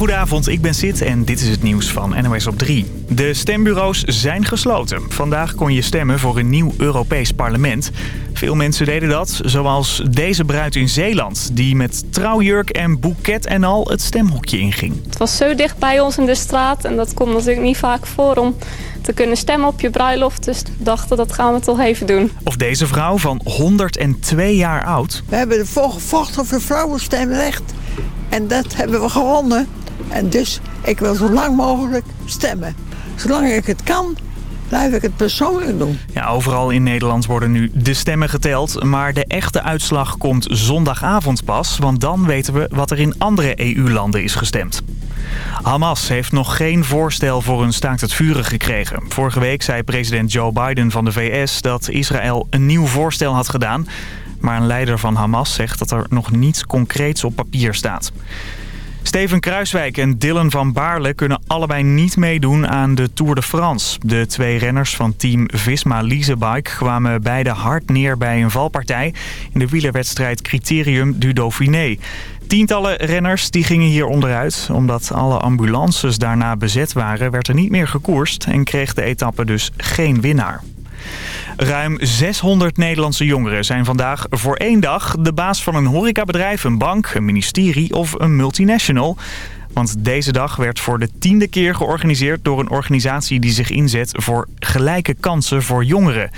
Goedenavond, ik ben Sid en dit is het nieuws van NOS op 3. De stembureaus zijn gesloten. Vandaag kon je stemmen voor een nieuw Europees parlement. Veel mensen deden dat, zoals deze bruid in Zeeland... die met trouwjurk en boeket en al het stemhokje inging. Het was zo dicht bij ons in de straat en dat komt natuurlijk niet vaak voor... om te kunnen stemmen op je bruiloft. Dus we dachten, dat gaan we toch even doen. Of deze vrouw van 102 jaar oud. We hebben ervoor gevochten voor vrouwenstemrecht. En dat hebben we gewonnen. En dus, ik wil zo lang mogelijk stemmen. Zolang ik het kan, blijf ik het persoonlijk doen. Ja, overal in Nederland worden nu de stemmen geteld. Maar de echte uitslag komt zondagavond pas. Want dan weten we wat er in andere EU-landen is gestemd. Hamas heeft nog geen voorstel voor een staakt het vuren gekregen. Vorige week zei president Joe Biden van de VS dat Israël een nieuw voorstel had gedaan. Maar een leider van Hamas zegt dat er nog niets concreets op papier staat. Steven Kruiswijk en Dylan van Baarle kunnen allebei niet meedoen aan de Tour de France. De twee renners van team Visma Leasebike kwamen beide hard neer bij een valpartij... in de wielerwedstrijd Criterium du Dauphiné. Tientallen renners die gingen hier onderuit. Omdat alle ambulances daarna bezet waren, werd er niet meer gekoerst... en kreeg de etappe dus geen winnaar. Ruim 600 Nederlandse jongeren zijn vandaag voor één dag de baas van een horecabedrijf, een bank, een ministerie of een multinational. Want deze dag werd voor de tiende keer georganiseerd door een organisatie die zich inzet voor gelijke kansen voor jongeren.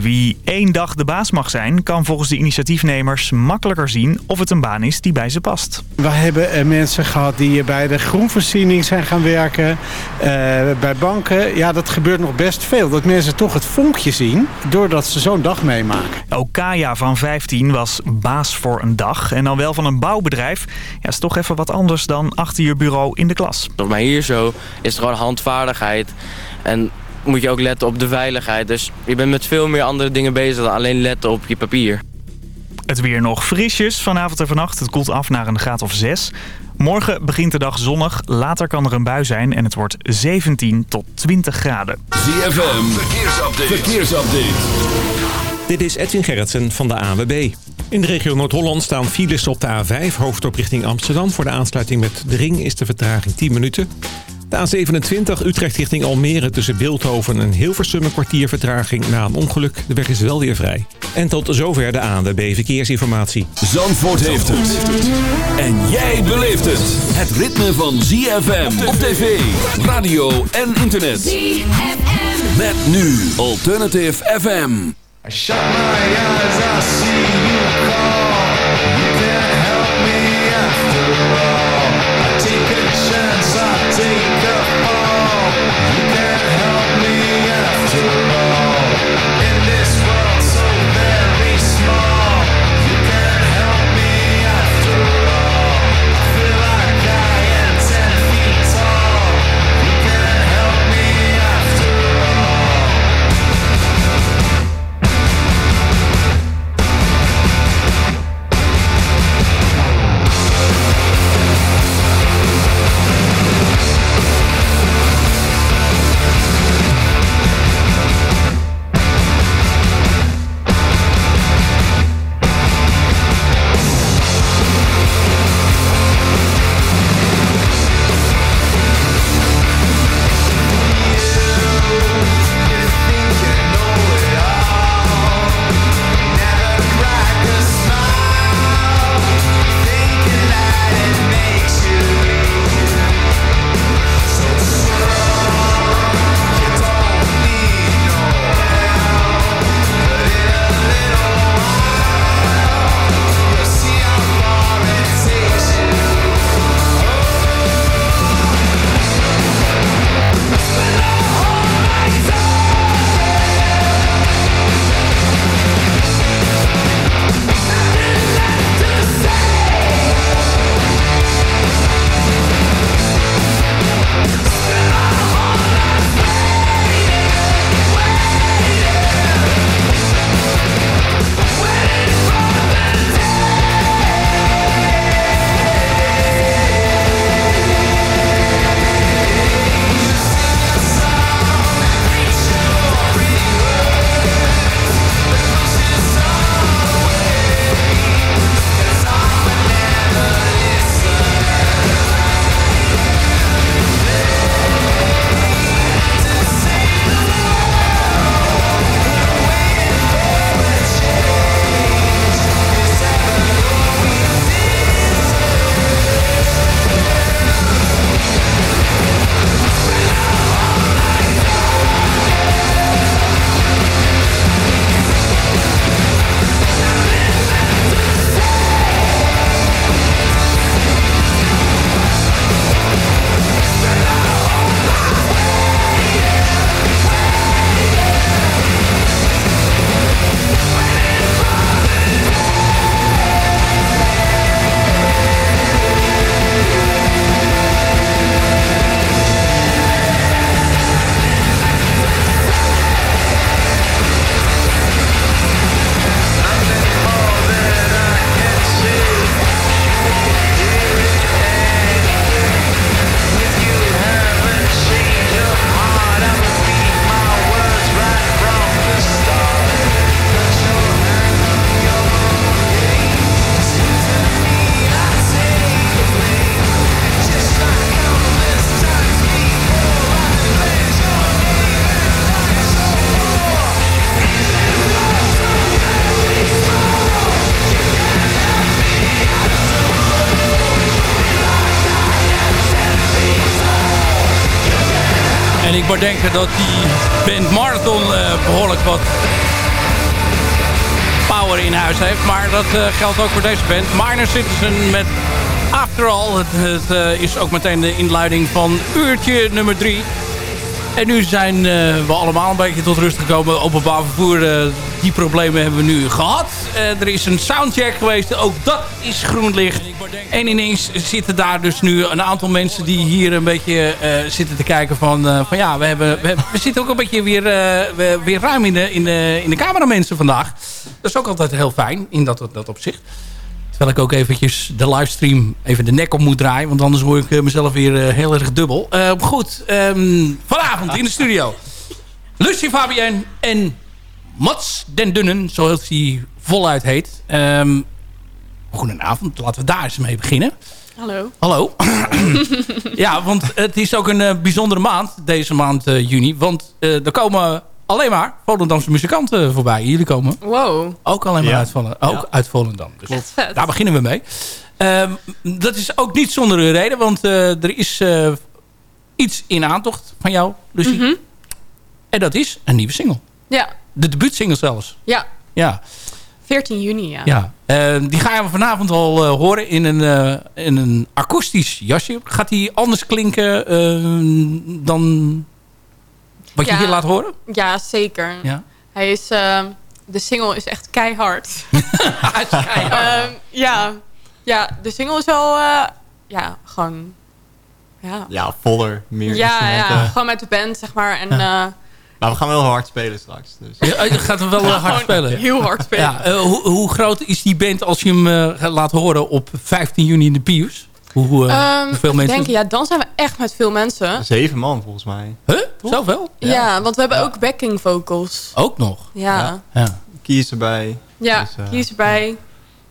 Wie één dag de baas mag zijn, kan volgens de initiatiefnemers makkelijker zien of het een baan is die bij ze past. We hebben eh, mensen gehad die bij de groenvoorziening zijn gaan werken, eh, bij banken. Ja, dat gebeurt nog best veel. Dat mensen toch het vonkje zien doordat ze zo'n dag meemaken. Ook Kaya van 15 was baas voor een dag en dan wel van een bouwbedrijf. Ja, is toch even wat anders dan achter je bureau in de klas. Maar hier zo is het gewoon handvaardigheid en moet je ook letten op de veiligheid. Dus je bent met veel meer andere dingen bezig dan alleen letten op je papier. Het weer nog frisjes vanavond en vannacht. Het koelt af naar een graad of 6. Morgen begint de dag zonnig. Later kan er een bui zijn en het wordt 17 tot 20 graden. ZFM, verkeersupdate. verkeersupdate. Dit is Edwin Gerritsen van de AWB. In de regio Noord-Holland staan files op de A5, hoofdop richting Amsterdam. Voor de aansluiting met de ring is de vertraging 10 minuten. De A27 Utrecht richting Almere tussen Beeldhoven en Hilversum een kwartier vertraging na een ongeluk. De weg is wel weer vrij. En tot zover de ANWB Verkeersinformatie. Zandvoort heeft het. En jij beleeft het. Het ritme van ZFM op tv, radio en internet. ZFM. Met nu Alternative FM. I shut my eyes, I see you Maar dat geldt ook voor deze band. Minor Citizen met After All. Het, het is ook meteen de inleiding van uurtje nummer 3. En nu zijn uh, we allemaal een beetje tot rust gekomen. Openbaar vervoer, die problemen hebben we nu gehad. Er is een soundcheck geweest, ook dat is groen licht. En ineens zitten daar dus nu een aantal mensen die hier een beetje zitten te kijken van... van ja, we, hebben, we, we, zitten ook een beetje weer, weer ruim in de, in, de, in de cameramensen vandaag. Dat is ook altijd heel fijn in dat, dat opzicht. Terwijl ik ook eventjes de livestream even de nek op moet draaien. Want anders hoor ik eh, mezelf weer eh, heel erg dubbel. Uh, goed, um, vanavond in de studio. Lucie Fabienne en Mats den Dunnen, zoals hij voluit heet. Um, goedenavond, laten we daar eens mee beginnen. Hallo. Hallo. ja, want het is ook een bijzondere maand, deze maand juni. Want er komen alleen maar Volendamse muzikanten voorbij. Jullie komen wow. ook alleen maar uit, Volendam, ook uit Volendam. Dus daar beginnen we mee. Ehm, dat is ook niet zonder een reden, want uh, er is uh, iets in aantocht van jou, Lucie. Mm -hmm. En dat is een nieuwe single. Ja. De debuutsingle zelfs. Ja. Ja. 14 juni, ja. ja. Uh, die gaan we vanavond al horen in een, in een akoestisch jasje. Gaat die anders klinken dan wat je hier laat horen? Ja, zeker. Ja? Hij is, uh, de single is echt keihard. Hij is keihard. uh, ja. ja, de single is wel, uh, ja, gewoon... Ja, ja voller, meer Ja, ja, gewoon met de band, zeg maar. En, ja. maar we gaan wel hard spelen straks. Dus. Ja, je gaat wel hard spelen. Heel hard spelen. Ja, hoe, hoe, groot is die band als je hem laat horen op 15 juni in de Pius? Hoe, uh, um, hoeveel mensen? Denken, ja, dan zijn we echt met veel mensen. Zeven man volgens mij. Huh? Zoveel? Ja. ja, want we hebben ja. ook backing vocals. Ook nog? Ja. ja. Kies erbij. Ja, dus, uh, kies erbij.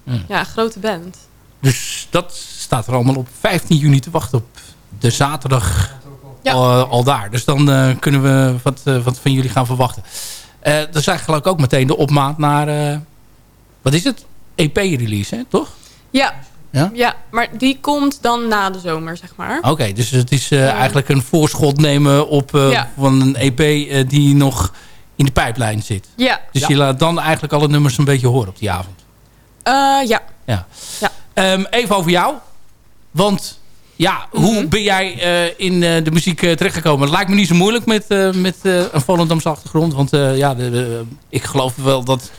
Mm. Ja, grote band. Dus dat staat er allemaal op 15 juni te wachten op de zaterdag al, al, daar. Dus dan uh, kunnen we wat, wat van jullie gaan verwachten. dat is eigenlijk ook meteen de opmaat naar... wat is het? EP-release, hè? Toch? Ja, ja? ja, maar die komt dan na de zomer, zeg maar. Oké, okay, dus het is uh, uh, eigenlijk een voorschot nemen op ja. van een EP die nog in de pijplijn zit. Ja. Dus je laat dan eigenlijk alle nummers een beetje horen op die avond. ja. ja. ja. Um, even over jou. Want ja, mm -hmm. hoe ben jij in de muziek terechtgekomen? Het lijkt me niet zo moeilijk met, met een Volendamse achtergrond. Want ja, de, de, ik geloof wel dat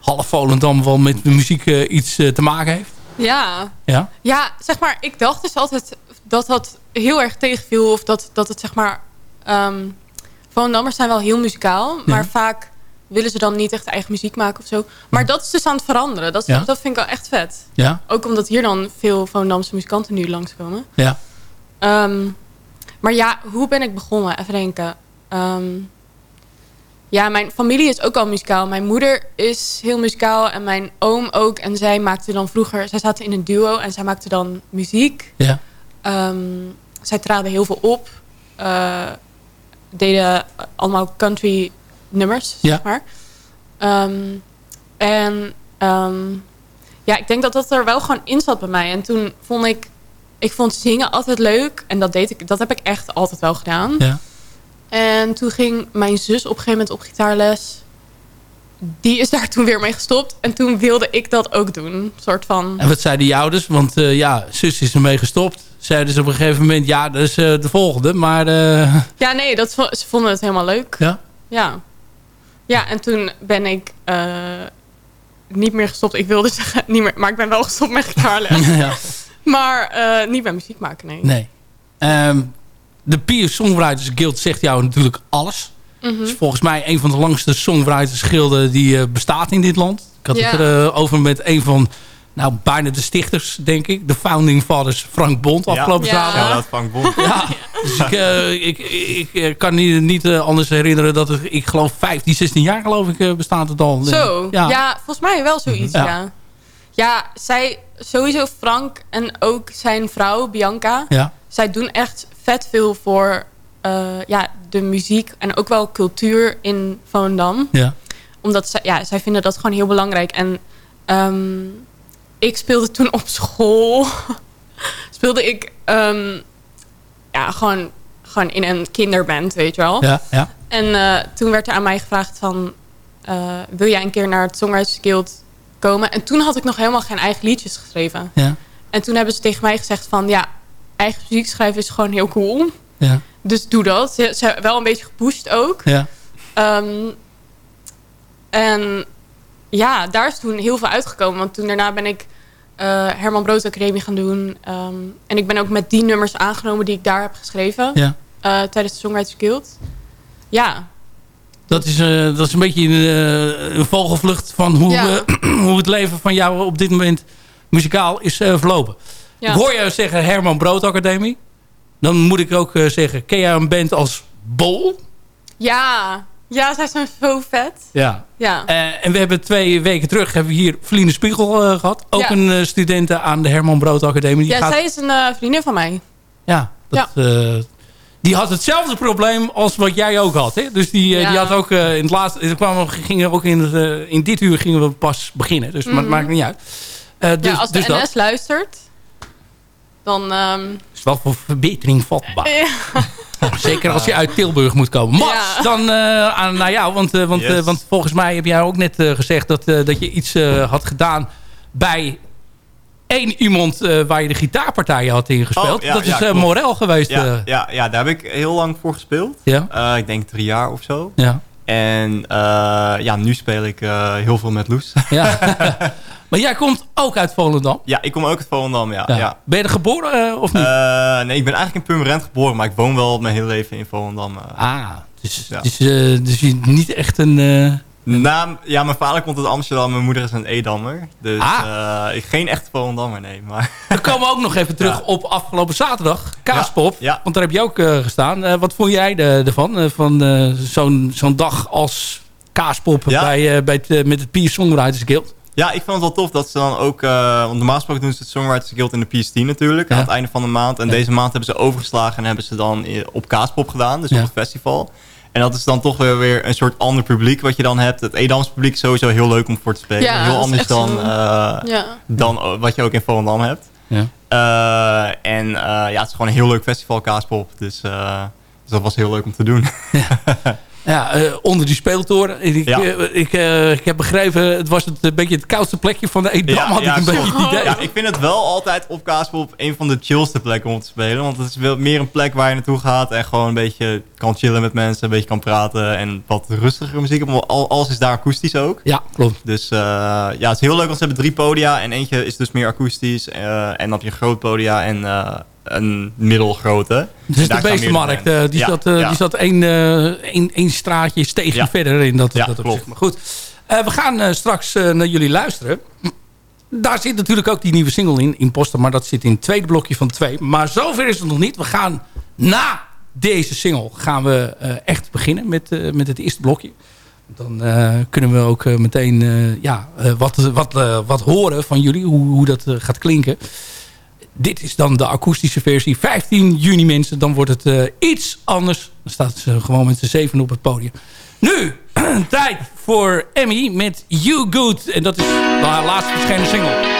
half Volendam wel met muziek iets te maken heeft. Ja. ja. Ja, zeg maar, ik dacht dus altijd dat dat heel erg tegenviel. Of dat, dat het zeg maar... Um, Volendammers zijn wel heel muzikaal. Maar ja. vaak willen ze dan niet echt eigen muziek maken of zo. Maar dat is dus aan het veranderen. Dat, ja. dat vind ik wel echt vet. Ja. Ook omdat hier dan veel Volendamse muzikanten nu langskomen. Ja. Um, maar ja, hoe ben ik begonnen? Even denken. Um, ja, mijn familie is ook al muzikaal. Mijn moeder is heel muzikaal en mijn oom ook. En zij maakte dan vroeger... Zij zaten in een duo en zij maakte dan muziek. Ja. Um, zij traden heel veel op. Uh, deden allemaal country nummers, ja. zeg maar. Um, en um, ja, ik denk dat dat er wel gewoon in zat bij mij. En toen vond ik... Ik vond zingen altijd leuk. En dat, deed ik, dat heb ik echt altijd wel gedaan. Ja. En toen ging mijn zus op een gegeven moment op gitaarles. Die is daar toen weer mee gestopt. En toen wilde ik dat ook doen. soort van... En wat zeiden die ouders? Want uh, ja, zus is ermee gestopt. Zeiden ze op een gegeven moment, ja, dat is uh, de volgende. Maar... Uh... Ja, nee, dat, ze vonden het helemaal leuk. Ja? Ja. Ja, en toen ben ik niet meer gestopt. Ik wilde zeggen, niet meer, maar ik ben wel gestopt met gitaarles. ja. Maar niet bij muziek maken, nee. Nee. Um, de Peer Songwriters Guild zegt jou natuurlijk alles. Mm -hmm. is volgens mij een van de langste songwriters gilden die uh, bestaat in dit land. Ik had ja. het erover uh, met een van, nou bijna de stichters, denk ik. De founding fathers, Frank Bond, afgelopen ja. zaterdag. Ja, dat Frank Bond. Ja, dus ik, uh, ik, ik, ik, kan niet, niet anders herinneren dat het, ik geloof 15, 16 jaar geloof ik bestaat het al. Zo, ja. ja. volgens mij wel zoiets, ja. ja. Ja, zij, sowieso Frank en ook zijn vrouw Bianca. Ja. Zij doen echt vet veel voor uh, ja, de muziek en ook wel cultuur in Volendam. Ja. Omdat zij, ja, zij vinden dat gewoon heel belangrijk. En um, ik speelde toen op school. speelde ik um, ja, gewoon gewoon in een kinderband, weet je wel. Ja, ja. En eh, toen werd er aan mij gevraagd van... eh, wil jij een keer naar het Songwriters Guild komen? En toen had ik nog helemaal geen eigen liedjes geschreven. Ja. En toen hebben ze tegen mij gezegd van... ja, eigen muziek schrijven is gewoon heel cool. Ja. Dus doe dat. Ze wel een beetje gepusht ook. Ja. Ehm, en ja, daar is toen heel veel uitgekomen. Want toen daarna ben ik eh, Herman Brood Academie gaan doen. Ehm, en ik ben ook met die nummers aangenomen die ik daar heb geschreven. Ja. eh, tijdens de Songwriters Guild. Ja, Dat is, eh, dat is een beetje een, vogelvlucht van hoe, Ja. hoe het leven van jou op dit moment muzikaal is verlopen. Ja. Ik hoor je zeggen Herman Brood Academie. Dan moet ik ook eh, zeggen, ken jij een band als Bol? ja, ja zij zijn zo vet. Ja. Ja, Eh, en we hebben twee weken terug hebben we hier Feline Spiegel eh, gehad. Ook Ja. een eh, studente aan de Herman Brood Academie. Die ja gaat- zij is een vriendin van mij. Ja, dat, eh, die had hetzelfde probleem als wat jij ook had. Hè? Dus die, Ja. die had ook in het laatste... Er kwamen, gingen ook in, het, in dit uur gingen we pas beginnen. Dus maar het Mhm. maakt niet uit. Dus, ja, als de dus NS dat luistert, dan... ehm, is wel voor verbetering vatbaar. ja. Zeker als je uit Tilburg moet komen. Ja. dan eh, aan, naar jou. Want, eh, want, Yes. eh, want volgens mij heb jij ook net gezegd dat, eh, dat je iets eh, had gedaan bij één iemand eh, waar je de gitaarpartijen had ingespeeld. Oh, ja, dat is eh. Morel geweest. Ja, eh. ja, ja, daar heb ik heel lang voor gespeeld. ja. Eh, ik denk drie jaar of zo. ja. En eh, ja, nu speel ik eh, heel veel met Loes. ja. maar jij komt ook uit Volendam. ja, ik kom ook uit Volendam, ja. Ja. ja. Ben je er geboren eh, of niet? Nee, ik ben eigenlijk in Purmerend geboren, maar ik woon wel mijn hele leven in Volendam. ah, dus, ja. dus, dus je niet echt een... Naam, ja, mijn vader komt uit Amsterdam, mijn moeder is een Edammer. Dus Ah. eh, geen echt Volendammer, nee. Maar Dan komen we ook nog even terug Ja. op afgelopen zaterdag. Kaaspop. Ja, ja. Want daar heb je ook eh, gestaan. Eh, wat vond jij ervan? Van zo'n zo'n dag als Kaaspop bij, bij het, met het Peer Songwriters Guild. ja, ik vond het wel tof dat ze dan ook... want normaal gesproken doen ze het Songwriters Guild in de PST natuurlijk. Aan het einde van de maand. En deze maand hebben ze overgeslagen en hebben ze dan op Kaaspop gedaan. Dus op het festival. En dat is dan toch weer, weer een soort ander publiek wat je dan hebt. Het Edams publiek is sowieso heel leuk om voor te spelen. Ja, heel is anders echt dan, eh, ja. dan eh, wat je ook in Volendam hebt. Ja. Eh, en eh, ja, het is gewoon een heel leuk festival, Kaaspop. Dus, eh, dus dat was heel leuk om te doen. Ja, eh, onder die speeltoren. Ik, Ja. eh, ik, eh, ik heb begrepen, het was het een beetje het koudste plekje van de Edam. had ik een beetje het idee. Ja, ik vind het wel altijd op Kaaspop een van de chillste plekken om te spelen. Want het is wel meer een plek waar je naartoe gaat en gewoon een beetje kan chillen met mensen, een beetje kan praten en wat rustigere muziek. Maar alles is daar akoestisch ook. Ja, klopt. Dus ja, het is heel leuk, want ze hebben drie podia en eentje is dus meer akoestisch. en dan heb je een groot podia en een middelgrote. Het is En de staan beestenmarkt. eh, die, zat, eh, ja. die zat één, eh, één, één straatje steegje verder in dat, dat opzicht. Maar goed, Eh, we gaan eh, straks eh, naar jullie luisteren. Daar zit natuurlijk ook die nieuwe single in, Imposter. Maar dat zit in het tweede blokje van twee. Maar zover is het nog niet. We gaan na deze single gaan we eh, echt beginnen met, eh, met het eerste blokje. Dan eh, kunnen we ook eh, meteen eh, ja, eh, wat, wat, eh, wat horen van jullie. Hoe, hoe dat eh, gaat klinken. Dit is dan de akoestische versie. 15 juni mensen. Dan wordt het eh, iets anders. Dan staat ze gewoon met z'n zeven op het podium. Nu, tijd voor Emmy met You Good. En dat is haar laatste verschenen single.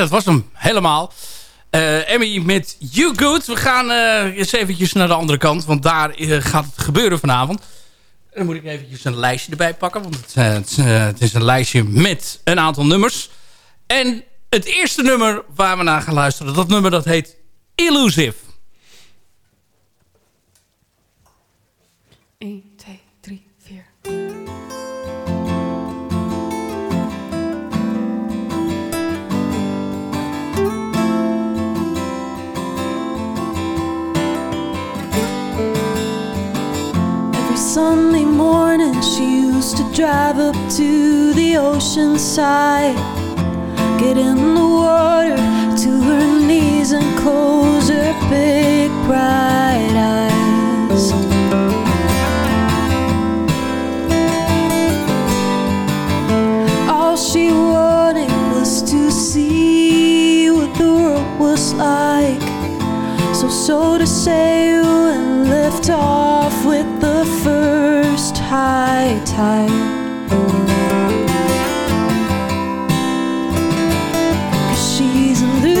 Dat was hem helemaal. Eh, Emmy met You Good. We gaan eh, eens eventjes naar de andere kant. Want daar eh, gaat het gebeuren vanavond. Dan moet ik eventjes een lijstje erbij pakken. Want het, het is een lijstje met een aantal nummers. En het eerste nummer waar we naar gaan luisteren... dat nummer dat heet Illusive. Sunday morning she used to drive up to the ocean side Get in the water to her knees and close her big bright eyes. All she wanted was to see what the world was like so, so to sail and lift off 'Cause she's elusive,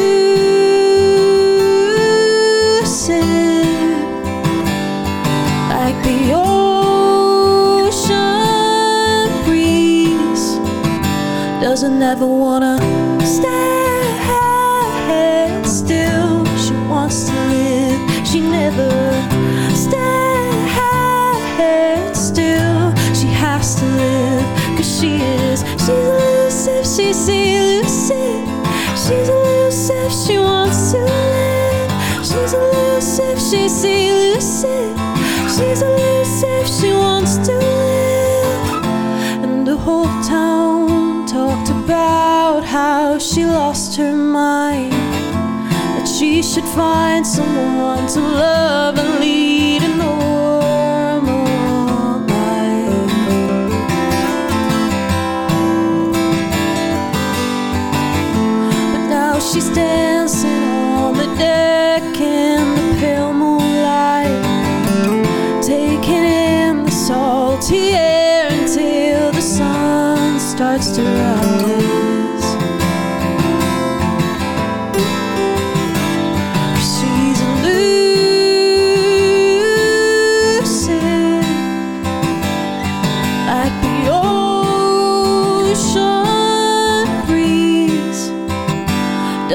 like the ocean breeze. Doesn't ever wanna elusive. She's elusive. She's elusive. She wants to live. She's elusive. She's elusive. She's elusive. She wants to live. And the whole town talked about how she lost her mind. That she should find someone to love and lead she still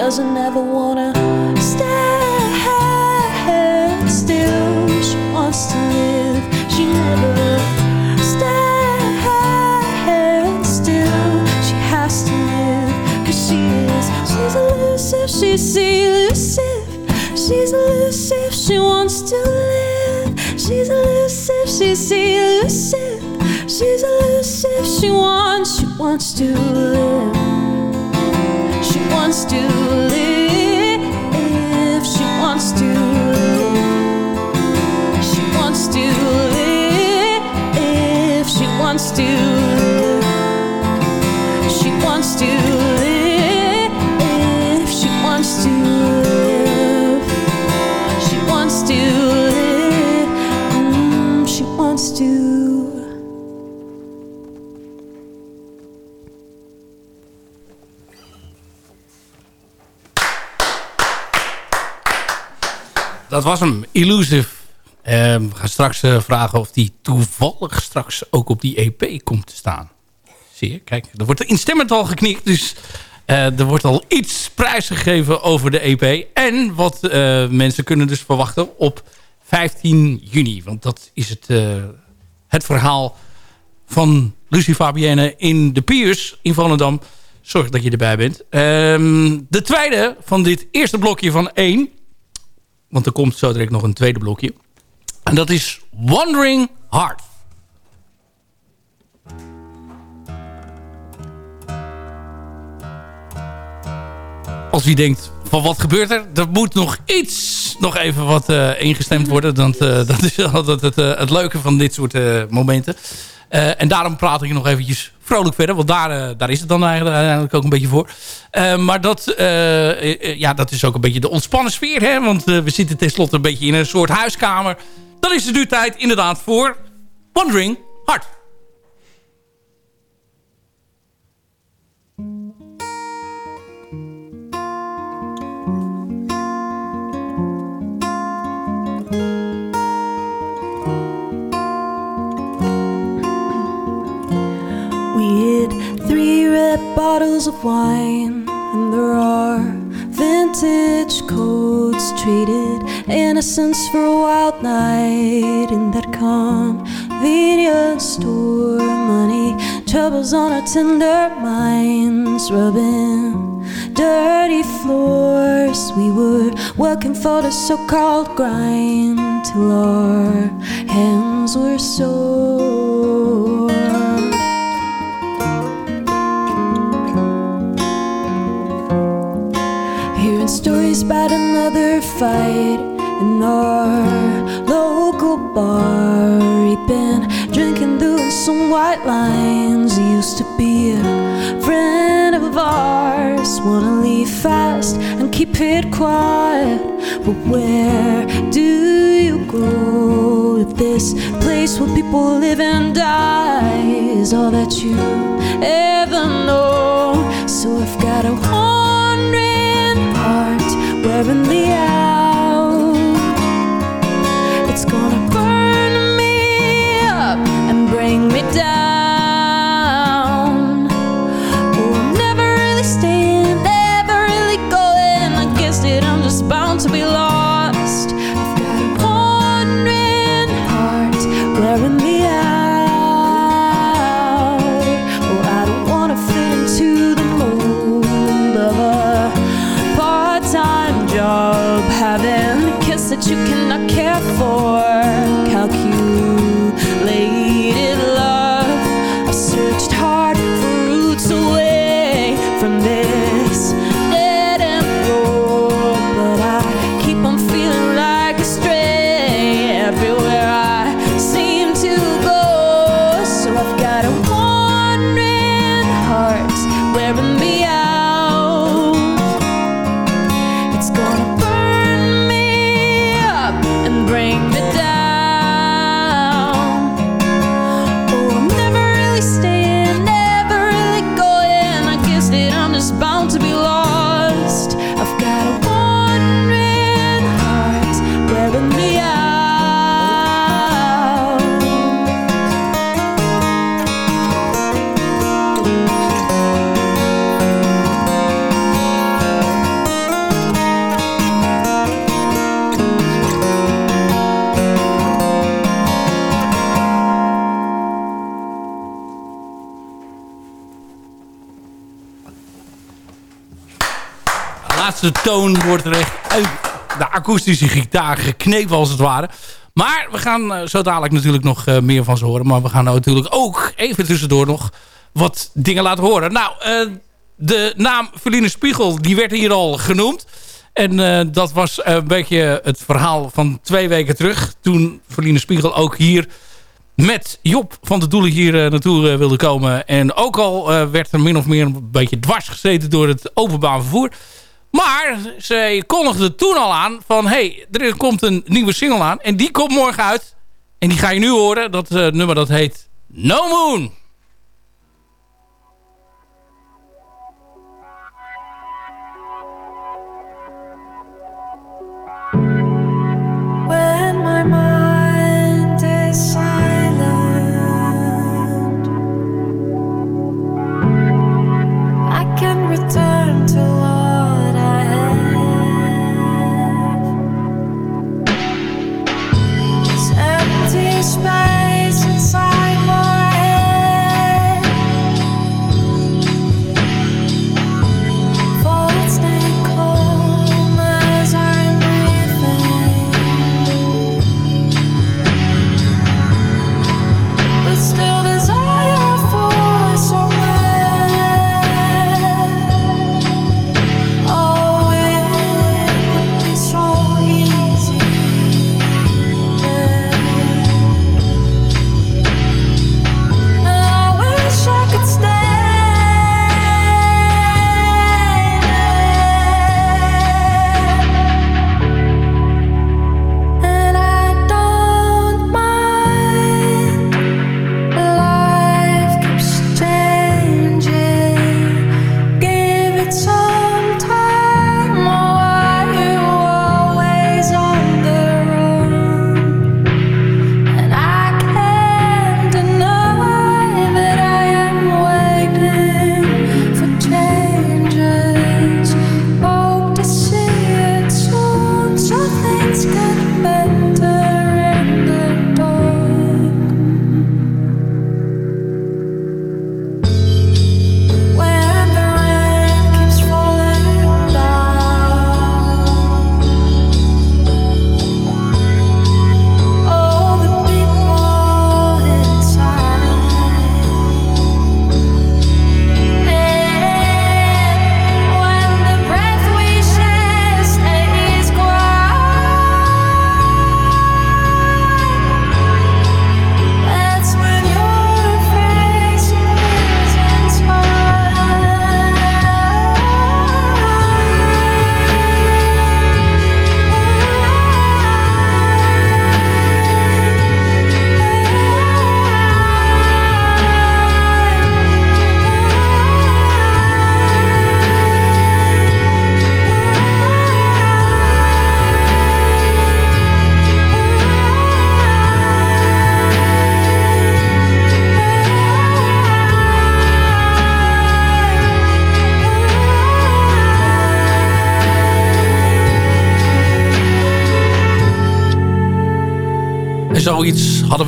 Doesn't ever wanna stand still. She wants to live. She never stands still. She has to live. Cause she is. She's elusive. She's elusive. She's elusive. She wants to live. She's elusive. She's elusive. She's elusive. She wants. She wants to live. She wants to live. She wants to live. She wants to live. She wants to Dat was hem, Illusive. Eh, we gaan straks eh, vragen of die toevallig straks ook op die EP komt te staan. Zie je, kijk, er wordt instemmend al geknikt. Dus eh, er wordt al iets prijsgegeven over de EP. En wat eh, mensen kunnen dus verwachten op 15 juni. Want dat is het, het verhaal van Lucie Fabienne in de Piers in Volendam. Zorg dat je erbij bent. Ehm, de tweede van dit eerste blokje van één. Want er komt zo direct nog een tweede blokje. En dat is Wandering Heart. Als wie denkt, van wat gebeurt er? Er moet nog iets, nog even wat eh, ingestemd worden. Dat, eh, dat is altijd het, eh, het leuke van dit soort momenten. En daarom praat ik nog eventjes vrolijk verder. Want daar, eh, daar is het dan eigenlijk, ook een beetje voor. Eh, maar dat, eh, ja, dat is ook een beetje de ontspannen sfeer. Hè? Want we zitten tenslotte een beetje in een soort huiskamer. Dan is het nu tijd inderdaad voor Wandering Heart. bottles of wine, and there are vintage coats traded innocence for a wild night in that convenience store. Money troubles on our tender minds, rubbing dirty floors. We were working for the so-called grind till our hands were sore. About another fight in our local bar. He'd been drinking, doing some white lines. He used to be a friend of ours. Wanna leave fast and keep it quiet. But where do you go if this place where people live and die is all that you ever know? So I've got a wandering heart wearing the out. Laatste toon wordt er echt uit de akoestische gitaar geknepen als het ware. Maar we gaan eh, zo dadelijk natuurlijk nog eh, meer van ze horen. Maar we gaan nou natuurlijk ook even tussendoor nog wat dingen laten horen. Nou, eh, de naam Verline Spiegel die werd hier al genoemd. En dat was een beetje het verhaal van twee weken terug. Toen Verline Spiegel ook hier met Job van de Doelen hier naartoe wilde komen. En ook al werd er min of meer een beetje dwars gezeten door het openbaar vervoer. Maar zij kondigde toen al aan van... hey, er komt een nieuwe single aan. En die komt morgen uit. En die ga je nu horen. Dat eh, nummer dat heet No Moon.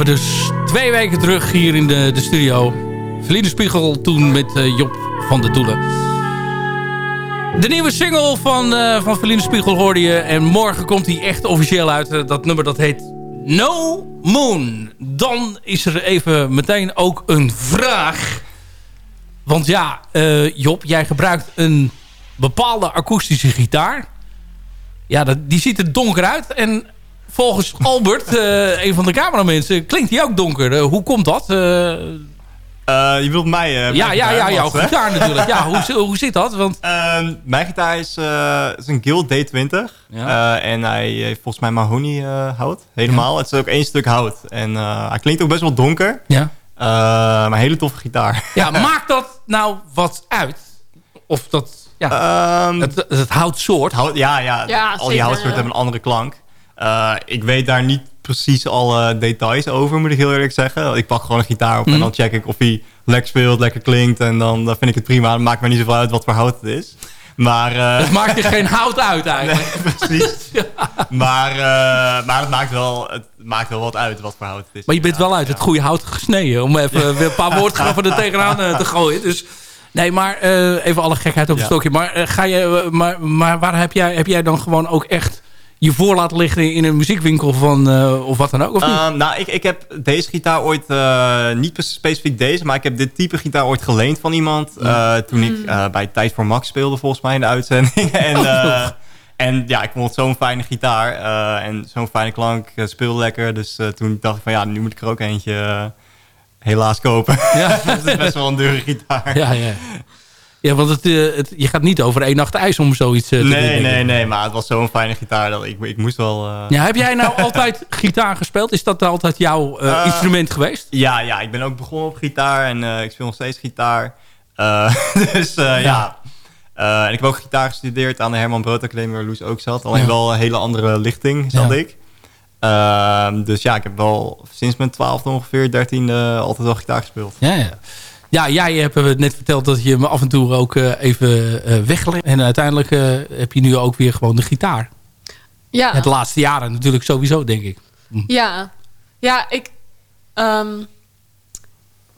Dus twee weken terug hier in de, de studio. Verliede Spiegel toen met eh, Job van de Doelen. De nieuwe single van, eh van Verliende Spiegel hoorde je. En morgen komt hij echt officieel uit. Eh, dat nummer dat heet No Moon. Dan is er even meteen ook een vraag. Want ja, Job, jij gebruikt een bepaalde akoestische gitaar. Ja, dat, die ziet er donker uit. En volgens Albert, eh, een van de cameramensen, klinkt die ook donker. Eh, hoe komt dat? Eh, Eh, je bedoelt mij? eh, ja, ja, ja, gitaar, jouw hè? gitaar natuurlijk. Ja, hoe, hoe zit dat? Want, Ehm, mijn gitaar is, eh, is een Guild D20. Ja. Eh, en hij heeft volgens mij mahogany eh, hout. Helemaal. Het is ook één stuk hout. En eh, hij klinkt ook best wel donker. Ja. Eh, maar een hele toffe gitaar. ja, maakt dat nou wat uit? Of dat... Ja, Ehm, het, het houtsoort. hout, ja, ja, Ja, al die houtsoorten ja. hebben een andere klank. Eh, ik weet daar niet precies alle details over, moet ik heel eerlijk zeggen. Ik pak gewoon een gitaar op Mhm. en dan check ik of hij lekker speelt, lekker klinkt. En dan, dan vind ik het prima. Het maakt me niet zoveel uit wat voor hout het is. Maar, eh, Het maakt je geen hout uit eigenlijk. Nee, precies. Maar, eh, maar het, maakt wel, het maakt wel wat uit wat voor hout het is. Maar je bent wel uit het goede hout gesneden. Om even weer een paar woordgrappen er tegenaan eh, te gooien. Dus, nee, maar eh, even alle gekheid op een Ja. stokje. Maar, eh, ga je, eh, maar, maar waar heb jij, heb jij dan gewoon ook echt je voor laten liggen in een muziekwinkel van, eh, of wat dan ook? Of niet? Ehm, nou, ik, ik heb deze gitaar ooit, eh, niet specifiek deze, maar ik heb dit type gitaar ooit geleend van iemand. eh, toen ik eh, bij Tijd voor Max speelde, volgens mij in de uitzending. en, eh, en ja, ik vond het zo'n fijne gitaar eh, en zo'n fijne klank, uh, speel lekker. Dus eh, toen dacht ik van ja, nu moet ik er ook eentje eh, helaas kopen. Ja. het is best wel een dure gitaar. ja, ja. Ja, want het, eh, het, je gaat niet over één nacht ijs om zoiets eh, te doen. Nee, nee, nee, maar het was zo'n fijne gitaar dat ik, ik moest wel... eh, Ja, heb jij nou altijd gitaar gespeeld? Is dat altijd jouw instrument geweest? Ja, ja, ik ben ook begonnen op gitaar en ik speel nog steeds gitaar. Dus ja. Ja. En ik heb ook gitaar gestudeerd aan de Herman Brood Academie waar Loes ook zat. Alleen Ja. wel een hele andere lichting zat Ja. ik. Ehm, dus ja, ik heb wel sinds mijn twaalfde ongeveer, dertiende, altijd wel gitaar gespeeld. Ja, ja. Ja, jij hebt eh, net verteld dat je me af en toe ook eh, even eh weggelegd. En uiteindelijk heb je nu ook weer gewoon de gitaar. Ja. Het laatste jaren natuurlijk sowieso, denk ik. Ja, ja ik. ehm,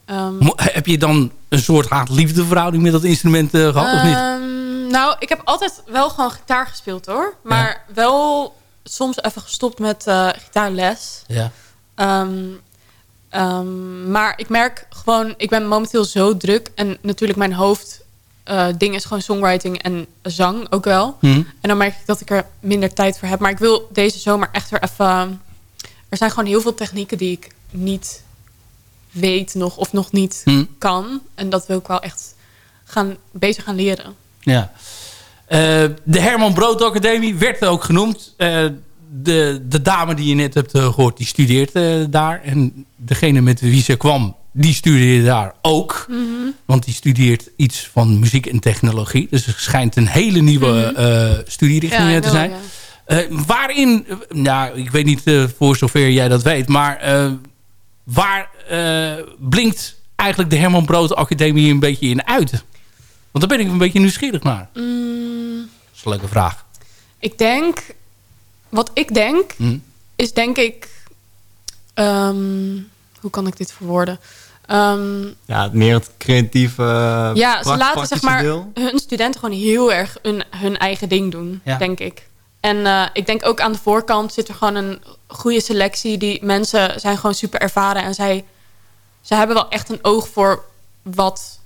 ehm, Heb je dan een soort haat-liefde verhouding met dat instrument eh, gehad, of niet? ehm, nou, ik heb altijd wel gewoon gitaar gespeeld hoor. Maar wel soms even gestopt met gitaarles. Ja. Ehm, maar ik merk gewoon, ik ben momenteel zo druk. En natuurlijk mijn hoofd eh, ding is gewoon songwriting en zang ook wel. Hm. En dan merk ik dat ik er minder tijd voor heb. Maar ik wil deze zomer echt weer even... Er zijn gewoon heel veel technieken die ik niet weet nog of nog niet Hm. kan. En dat wil ik wel echt gaan, beter gaan leren. Ja. Eh, de Herman Brood Academie werd ook genoemd. Eh, de, de dame die je net hebt eh, gehoord, die studeert eh, daar. En degene met wie ze kwam, die studeerde daar ook. Want die studeert iets van muziek en technologie. Dus het schijnt een hele nieuwe studierichting Ja, eh, I te zijn. ja. Waarin, nou, ik weet niet voor zover jij dat weet, maar waar blinkt eigenlijk de Herman Brood Academie een beetje in uit? Want daar ben ik een beetje nieuwsgierig naar. Mm, Dat is een leuke vraag. ik denk... Wat ik denk, Hm. is denk ik... ehm, hoe kan ik dit verwoorden? Ehm, Ja, meer het creatieve ja, ze laten zeg maar deel. hun studenten gewoon heel erg hun, hun eigen ding doen, Ja. denk ik. En eh, ik denk ook aan de voorkant zit er gewoon een goede selectie. Die mensen zijn gewoon super ervaren en zij, zij hebben wel echt een oog voor wat,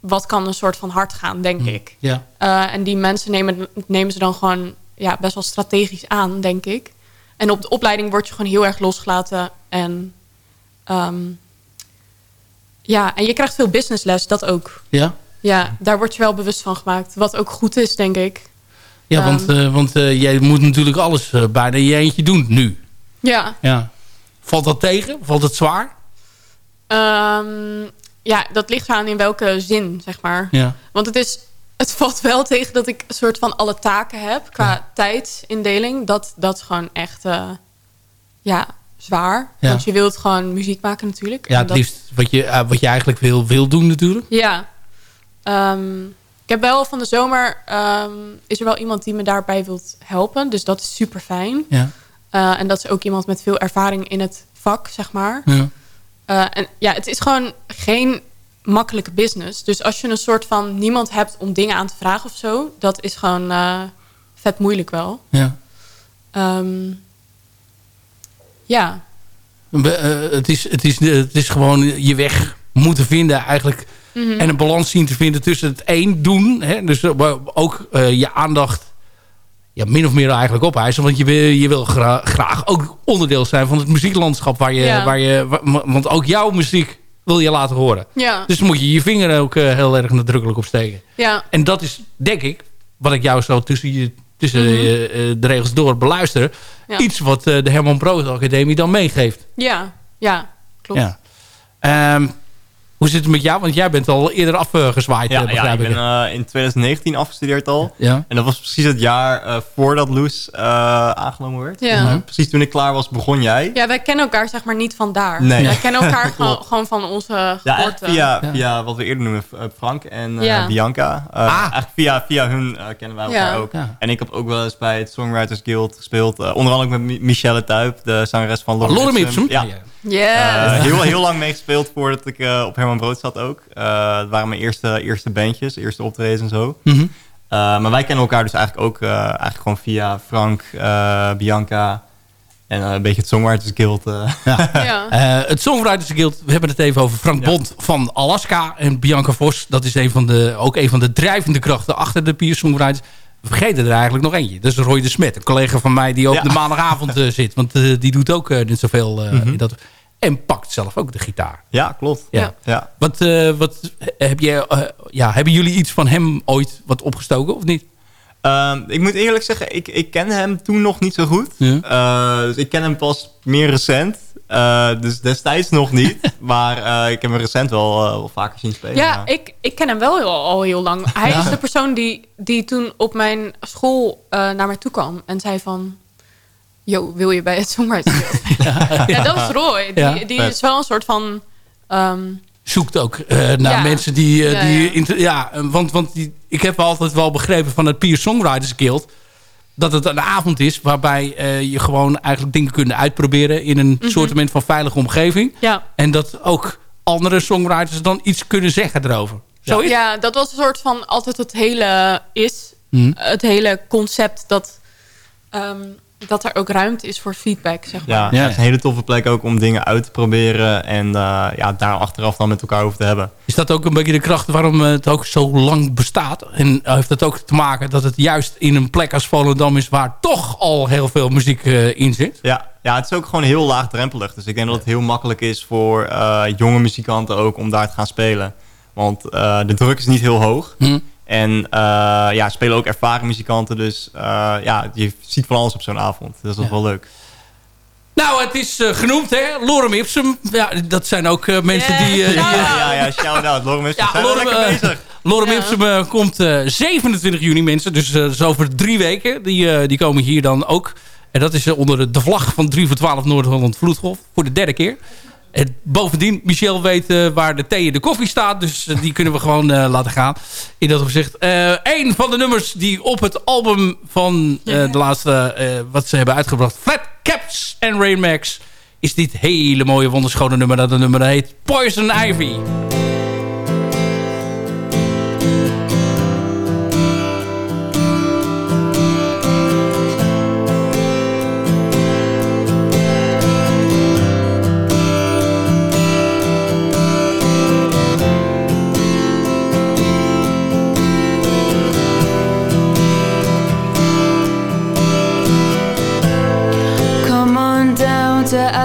wat kan een soort van hard gaan, denk ik. Ja. Eh, en die mensen nemen, nemen ze dan gewoon ja, best wel strategisch aan, denk ik. En op de opleiding word je gewoon heel erg losgelaten. En ehm, ja, en je krijgt veel businessles, dat ook. Ja? Ja, daar word je wel bewust van gemaakt. Wat ook goed is, denk ik. Ja, Ehm. want, eh, want eh, jij moet natuurlijk alles eh, bijna je eentje doen nu. Ja, Ja. Valt dat tegen? Valt het zwaar? Ehm, ja, dat ligt aan in welke zin, zeg maar. Ja. Want het is... Het valt wel tegen dat ik een soort van alle taken heb qua tijdsindeling. Dat, dat is gewoon echt eh, ja, zwaar. Ja. Want je wilt gewoon muziek maken natuurlijk. Ja, het dat- liefst wat je, eh, wat je eigenlijk wil, wil doen natuurlijk. Ja. Ehm, ik heb wel van de zomer... ehm, is er wel iemand die me daarbij wilt helpen. Dus dat is super fijn. Ja. Eh, en dat is ook iemand met veel ervaring in het vak, zeg maar. Ja. En ja, het is gewoon geen makkelijke business. Dus als je een soort van niemand hebt om dingen aan te vragen of zo, dat is gewoon eh, vet moeilijk wel. Ja. Ehm, ja. Eh, het, is, het, is, het is gewoon je weg moeten vinden eigenlijk. Mhm. En een balans zien te vinden tussen het één doen. Hè, dus eh, ook je aandacht ja, min of meer eigenlijk opeisen. Want je wil, je wil gra- graag ook onderdeel zijn van het muzieklandschap. Waar je, Ja. waar je, wa- want ook jouw muziek wil je laten horen. Ja. Dus moet je je vinger ook eh, heel erg nadrukkelijk opsteken. Ja. En dat is, denk ik, wat ik jou zo tussen, je, tussen Mhm. eh, eh, de regels door beluister. Ja. Iets wat de Herman Brood Academie dan meegeeft. Ja, ja, klopt. Ja. Ehm, hoe zit het met jou? Want jij bent al eerder afgezwaaid, Ja, eh, ja, ik ik. ben eh, in 2019 afgestudeerd al. Ja. En dat was precies het jaar eh, voordat Loes eh, aangenomen werd. Ja. Precies toen ik klaar was, begon jij. Ja, wij kennen elkaar zeg maar niet van daar. Nee. Wij kennen elkaar gewoon, van onze Ja, geboorte. via, Ja. via wat we eerder noemen, Frank en Ja. Bianca. Eh, Eigenlijk via, via hun kennen wij elkaar Ja. ook. Ja. En ik heb ook wel eens bij het Songwriters Guild gespeeld. onder andere met Mi- Michelle Tuip, de zangeres van Lorem, Lorem Ipsum? Ja. Ja. Yes. Eh, heel, heel lang meegespeeld voordat ik eh, op Herman Brood zat ook. Eh het waren mijn eerste, eerste bandjes, eerste optredens en zo. Mhm. Eh, maar wij kennen elkaar dus eigenlijk ook eh, eigenlijk gewoon via Frank, eh, Bianca en eh, een beetje het Songwriters Guild. eh. Ja. ja. Eh, het Songwriters Guild, we hebben het even over Frank Bond van Alaska. En Bianca Vos, dat is een van de, ook een van de drijvende krachten achter de Pier Songwriters. We vergeten er eigenlijk nog eentje. Dat is Roy de Smet, een collega van mij die op Ja. de maandagavond eh, zit. Want eh, die doet ook eh, niet zoveel eh, Mhm. in dat. En pakt zelf ook de gitaar. ja, klopt. Ja. Ja. Wat, eh, wat heb je, eh, ja, hebben jullie iets van hem ooit wat opgestoken of niet? Ehm, ik moet eerlijk zeggen, ik, ik ken hem toen nog niet zo goed. Ja. Eh, dus ik ken hem pas meer recent. Eh, dus destijds nog niet. maar eh, ik heb hem recent wel, wel vaker zien spelen. Ja, ik, ik ken hem wel heel, al heel lang. Hij Ja. is de persoon die, die toen op mijn school eh, naar mij toe kwam en zei van... Yo, wil je bij het Songwriters Guild? ja, dat was Roy. Die, Ja. die is wel een soort van... ehm, zoekt ook eh, naar Ja. mensen die... eh, Ja, die ja. eh, want, want die, ik heb altijd wel begrepen van het Peer Songwriters Guild... dat het een avond is waarbij eh, je gewoon eigenlijk dingen kunt uitproberen... in een Mhm. soort van veilige omgeving. ja. En dat ook andere songwriters dan iets kunnen zeggen erover. Zo is ja, dat was een soort van altijd het hele is. Mhm. Het hele concept dat, ehm, dat er ook ruimte is voor feedback, zeg maar. Ja, Ja. het is een hele toffe plek ook om dingen uit te proberen. En eh, ja, daar achteraf dan met elkaar over te hebben. Is dat ook een beetje de kracht waarom het ook zo lang bestaat? En eh, heeft dat ook te maken dat het juist in een plek als Volendam is... waar toch al heel veel muziek eh, in zit? Ja, ja, het is ook gewoon heel laagdrempelig. Dus ik denk dat het heel makkelijk is voor eh, jonge muzikanten ook om daar te gaan spelen. Want eh, de druk is niet heel hoog. Hm. En eh, ja, spelen ook ervaren muzikanten. Dus eh, ja, je ziet van alles op zo'n avond. Dus dat is Ja. wel leuk. Nou, het is eh, genoemd, hè? Lorem Ipsum. Ja, dat zijn ook eh, mensen Yeah. die... eh, Ja. Ja, ja, shout-out. Lorem Ipsum. Ja, Lorem, lekker bezig. Lorem Ja. Ipsum komt eh, 27 juni, mensen. Dus eh, dat is over drie weken. Die, eh, die komen hier dan ook. En dat is onder de, de vlag van 3 voor 12 Noord-Holland Vloedgolf. Voor de derde keer. En bovendien, Michel weet eh, waar de thee en de koffie staat. Dus eh, die kunnen we gewoon eh, laten gaan. In dat opzicht. Een van de nummers die op het album van de laatste... wat ze hebben uitgebracht. Flat Caps en Rain Max. Is dit hele mooie wonderschone nummer. Dat de nummer heet Poison Ivy.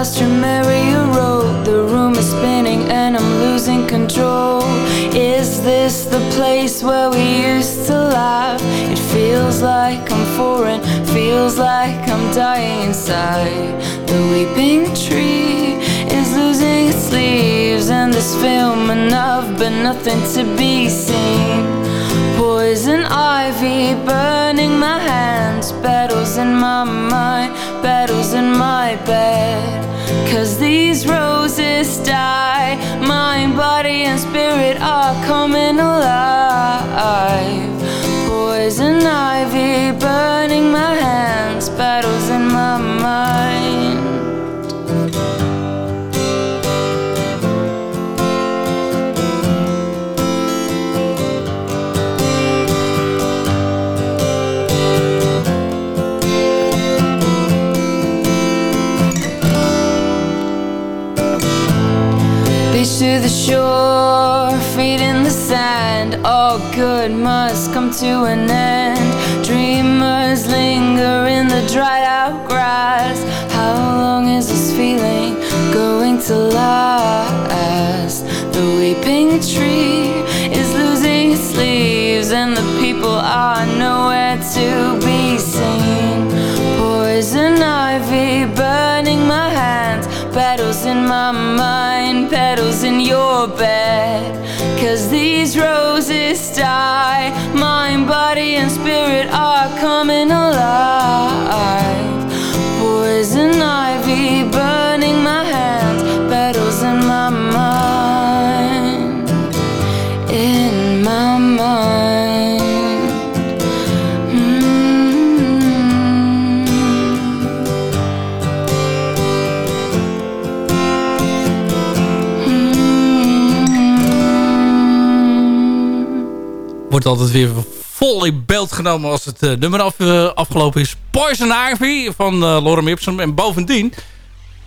Down to Road. The room is spinning and I'm losing control. Is this the place where we used to laugh? It feels like I'm foreign, feels like I'm dying inside. The weeping tree is losing its leaves, and this film enough, but nothing to be seen. Poison ivy burning my hands, battles in my mind, battles in my bed. Cause these roses die, mind, body, and spirit are coming alive. An end. Dreamers linger in the dried out grass. How long is this feeling going to last? The weeping tree is losing its leaves, and the people are nowhere to be seen. Poison ivy burning my hands, petals in my mind, petals in your bed. Altijd weer vol in beeld genomen als het eh, nummer af, eh, afgelopen is. Poison Ivy van uh, Lorem Ipsum. En bovendien,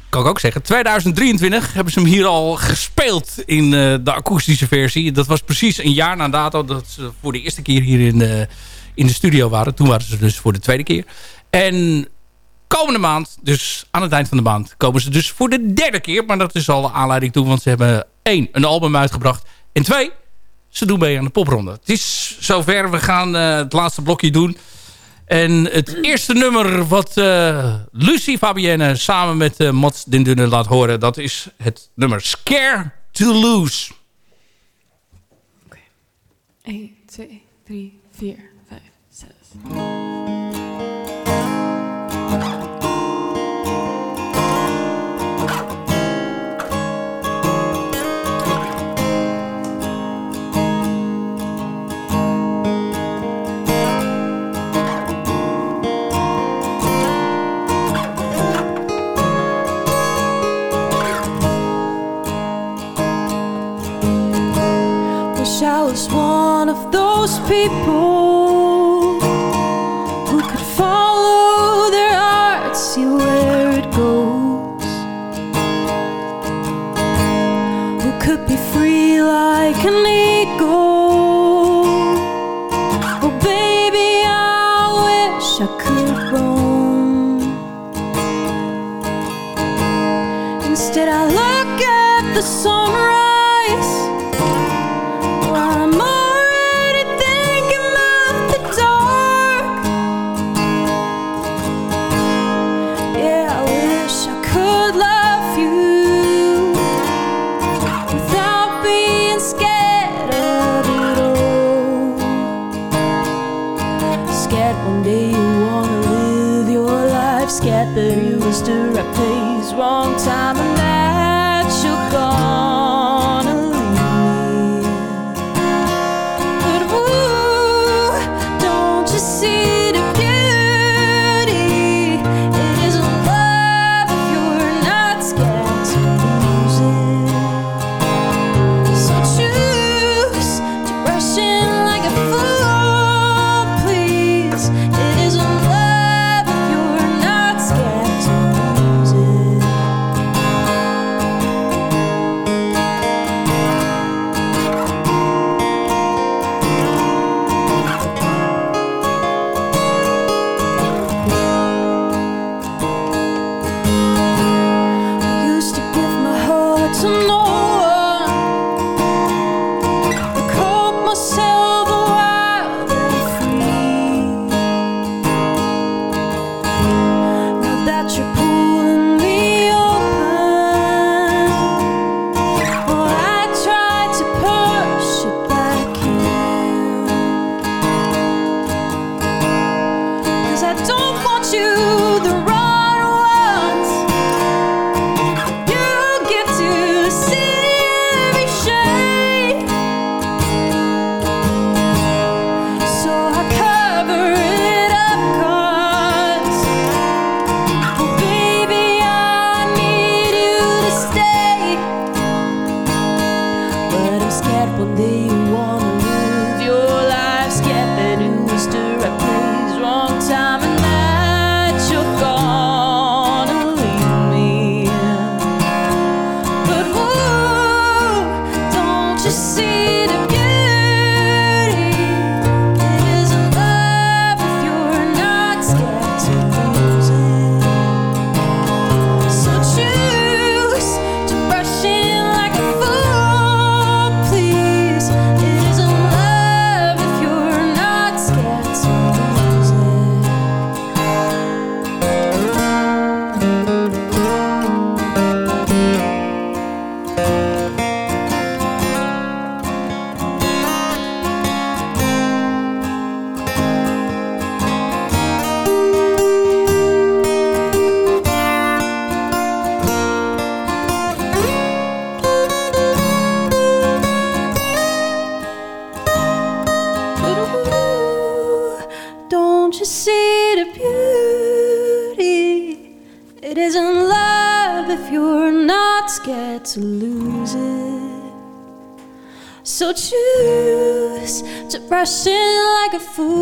kan ik ook zeggen, 2023 hebben ze hem hier al gespeeld in de akoestische versie. Dat was precies een jaar na dato dat ze voor de eerste keer hier in de, in de studio waren. Toen waren ze dus voor de tweede keer. En komende maand, dus aan het eind van de maand, komen ze dus voor de derde keer. Maar dat is al aanleiding toe, want ze hebben één, een album uitgebracht. En twee, ze doen mee aan de popronde. Het is zover, we gaan eh, het laatste blokje doen. En het eerste nummer wat uh, Lucie Fabienne samen met uh, Mats Den Dunne laat horen... dat is het nummer Scare to Lose. 1, 2, 3, 4, 5, 6. I was one of those people to rush in like a fool.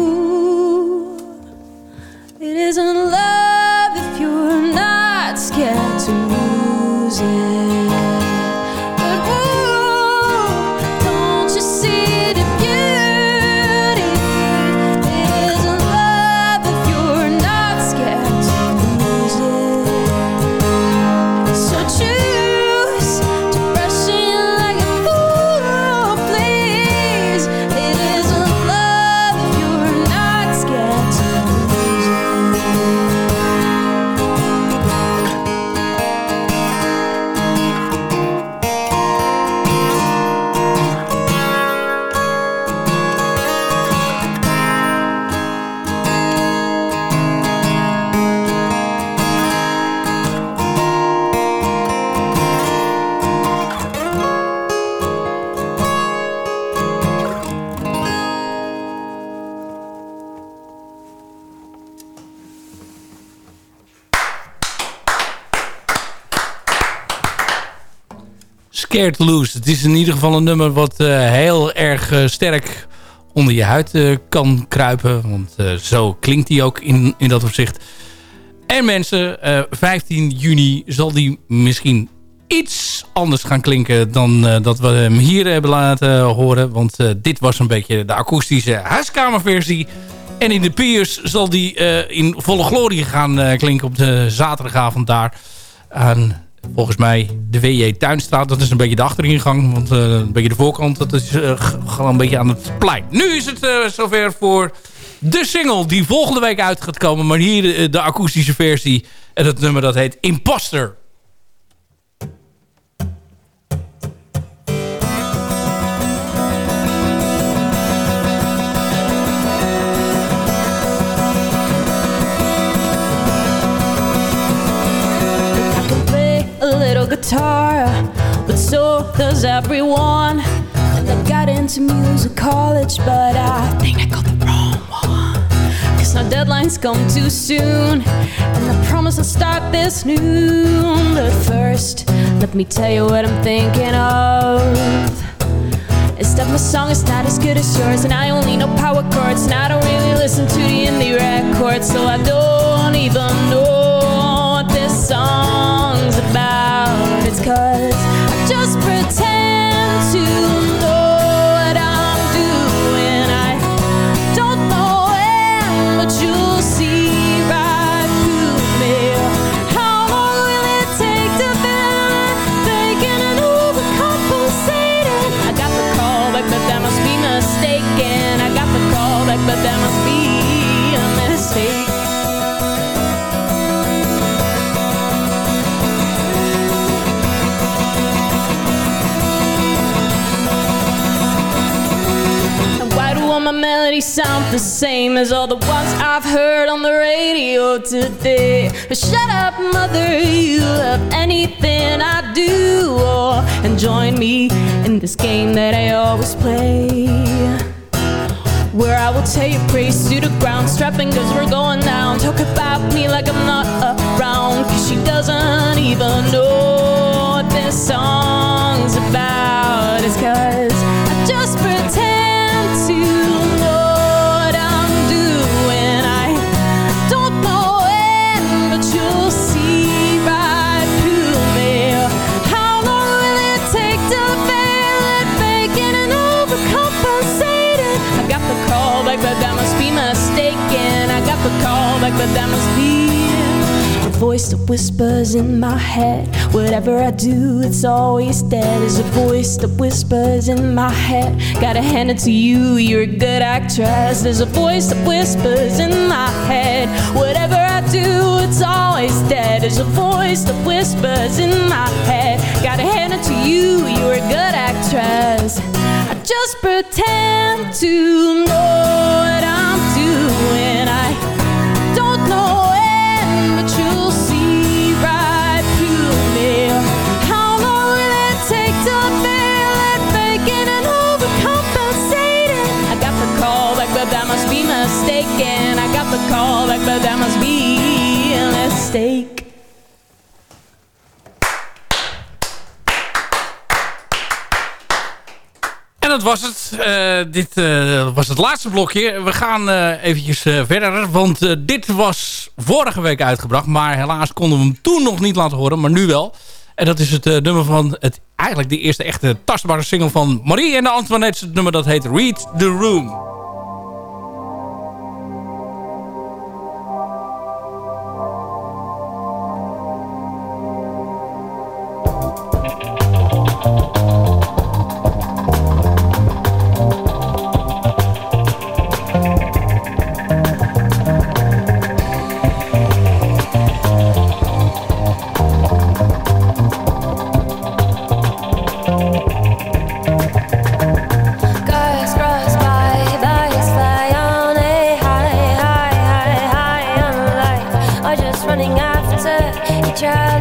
Scared Loose. Het is in ieder geval een nummer wat eh, heel erg eh, sterk onder je huid eh, kan kruipen. Want zo klinkt hij ook in, in dat opzicht. En mensen, eh, 15 juni zal die misschien iets anders gaan klinken dan dat we hem hier hebben laten horen. Want dit was een beetje de akoestische huiskamerversie. En in de Piers zal die in volle glorie gaan klinken op de zaterdagavond daar. Aan volgens mij de W.J. Tuinstraat. Dat is een beetje de achteringang. Want eh, een beetje de voorkant, dat is eh, gewoon een beetje aan het plein. Nu is het eh, zover voor de single die volgende week uit gaat komen. Maar hier de akoestische versie. En dat nummer dat heet Imposter. Guitar, but so does everyone. And I got into music college, but I think I got the wrong one. Cause deadlines come too soon, and I promise I'll start this noon. But first, let me tell you what I'm thinking of. Is that my song is not as good as yours, and I only know power chords, and I don't really listen to the indie records, so I don't even know what this song's the same as all the ones I've heard on the radio today? Shut up, mother, you love anything I do. Oh, and join me in this game that I always play. Where I will tear your praise to the ground, strapping cause we're going down. Talk about me like I'm not around, cause she doesn't even know what this song's about. It's cause the call back, a voice that whispers in my head. Whatever I do, it's always dead. There's a voice that whispers in my head. Gotta hand it to you, you're a good actress. There's a voice that whispers in my head. Whatever I do, it's always dead. There's a voice that whispers in my head. Gotta hand it to you, you're a good actress. I just pretend to know what but that must be mistaken. I got the call like that must be a mistake. En dat was het. Eh, dit eh, was het laatste blokje. We gaan uh, eventjes verder. Want dit was vorige week uitgebracht. Maar helaas konden we hem toen nog niet laten horen. Maar nu wel. En dat is het nummer van het, eigenlijk de eerste echte tastbare single van Marie en de Antoinette. Het nummer dat heet Read the Room. nature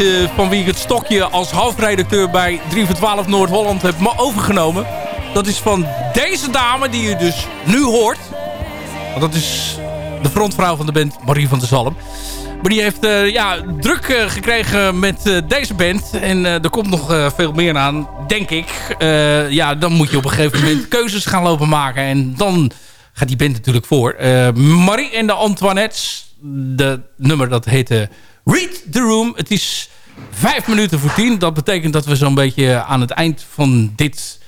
Weten van wie ik het stokje als hoofdredacteur bij 3 voor 12 Noord-Holland heb me overgenomen. Dat is van deze dame die je dus nu hoort. Want dat is de frontvrouw van de band Marie van der Zalm. Maar die heeft eh, ja, druk eh, gekregen met eh, deze band. En eh, er komt nog eh, veel meer aan, denk ik. Eh, ja, dan moet je op een gegeven moment keuzes gaan lopen maken. En dan gaat die band natuurlijk voor. Eh, Marie en de Antoinettes. De nummer dat heette Read the Room. Het is vijf minuten voor tien. Dat betekent dat we zo'n beetje aan het eind van dit,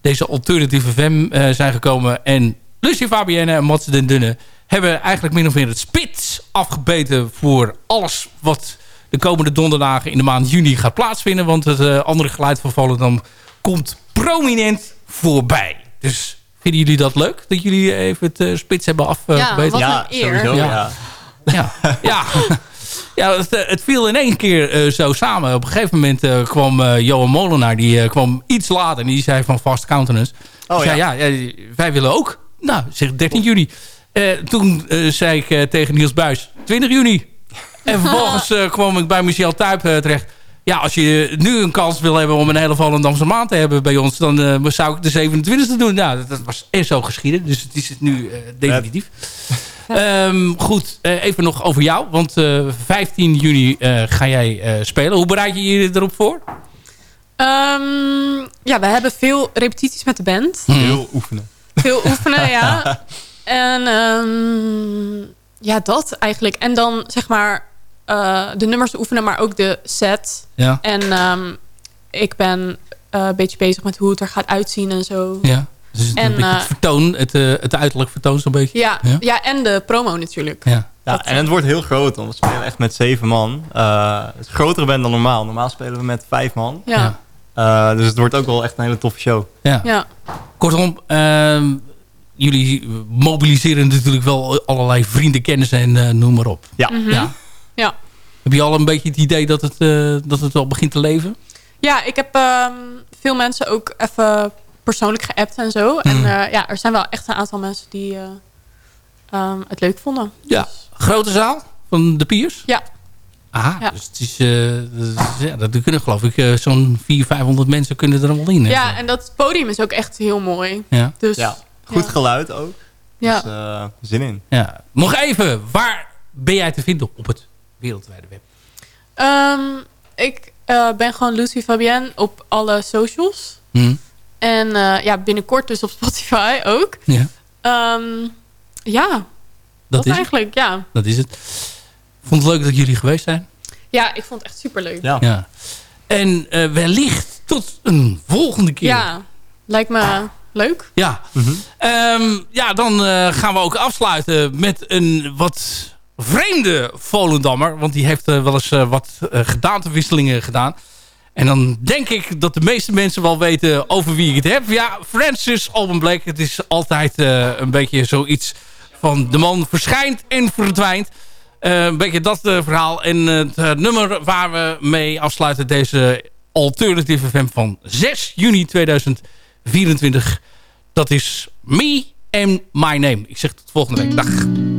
deze alternatieve FM eh, zijn gekomen. En Lucie Fabienne en Mats den Dunne hebben eigenlijk min of meer het spits afgebeten voor alles wat de komende donderdagen in de maand juni gaat plaatsvinden. Want het eh, andere geluid van Volendam komt prominent voorbij. Dus vinden jullie dat leuk? Dat jullie even het eh, spits hebben afgebeten? wat een Ja, eer. sowieso, ja. Ja, ja. ja het, het viel in één keer eh, zo samen. Op een gegeven moment eh, kwam eh, Johan Molenaar, die kwam iets later. En die zei van Fast Countenance. Oh, ja. ja. ja, wij willen ook. Nou, zeg 13 juni. Toen zei ik tegen Niels Buis, 20 juni. En vervolgens kwam ik bij Michel Tuyp terecht. Ja, als je nu een kans wil hebben om een hele Volendamse maand te hebben bij ons... dan eh, zou ik de 27e doen. Nou, dat, dat was er zo geschieden. Dus het is het nu eh, definitief. Ehm, goed, eh, even nog over jou. Want eh, 15 juni eh, ga jij eh, spelen. Hoe bereid je je erop voor? Ehm, ja, we hebben veel repetities met de band. Heel oefenen. Veel oefenen, ja. En ehm, ja, dat eigenlijk. En dan zeg maar eh, de nummers oefenen, maar ook de set. Ja. En ehm, ik ben eh, een beetje bezig met hoe het er gaat uitzien en zo. Ja. Dus het, En, beetje eh, het vertoon, het, het uiterlijk vertoon zo'n beetje. Ja, Ja. ja. en de promo natuurlijk. Ja. Ja, en het wordt heel groot, want we spelen echt met zeven man. Eh, het is grotere band dan normaal. Normaal spelen we met vijf man. Ja. Eh, dus het wordt ook wel echt een hele toffe show. Ja. Ja. Kortom, ehm, jullie mobiliseren natuurlijk wel allerlei vrienden, kennissen en eh, noem maar op. Ja. Mhm. ja. Ja. Heb je al een beetje het idee dat het, eh, dat het al begint te leven? Ja, ik heb ehm, veel mensen ook even persoonlijk geappt en zo. En Mhm. eh, ja, er zijn wel echt een aantal mensen die eh, ehm, het leuk vonden. Ja. Grote zaal van de Piers? Ja. Aha, Ja. dus het is, eh, ja, dat kunnen geloof ik eh, zo'n 400, 500 mensen kunnen er allemaal in. hè? Ja, en dat podium is ook echt heel mooi. Ja. Dus, Ja. Goed ja. geluid ook. Ja. Dus eh, zin in. Ja. Nog even, waar ben jij te vinden op het wereldwijde web? Ehm, ik eh, ben gewoon Lucy Fabienne op alle socials. Hm? En eh, ja, binnenkort dus op Spotify ook. Ja, Ehm, ja, dat, is het. eigenlijk, ja. Dat is het. Vond het leuk dat jullie geweest zijn. Ja, ik vond het echt superleuk. Ja. Ja. En eh, wellicht tot een volgende keer. Ja, lijkt me leuk. Ja, Ehm, ja dan eh, gaan we ook afsluiten met een wat vreemde Volendammer. Want die heeft eh, wel eens eh, wat eh, gedaantewisselingen gedaan. En dan denk ik dat de meeste mensen wel weten over wie ik het heb. Ja, Francis Alban Blake. Het is altijd een beetje zoiets van de man verschijnt en verdwijnt. Eh, een beetje dat verhaal. En het nummer waar we mee afsluiten deze Alternative FM van 6 juni 2024. Dat is Me and My Name. Ik zeg tot volgende week. Dag.